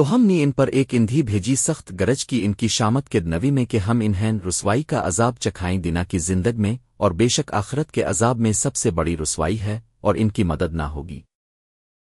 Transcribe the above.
تو ہم نے ان پر ایک اندھی بھیجی سخت گرج کی ان کی شامت کے نوی میں کہ ہم انہیں رسوائی کا عذاب چکھائیں دینا کی زندگ میں اور بے شک آخرت کے عذاب میں سب سے بڑی رسوائی ہے اور ان کی مدد نہ ہوگی۔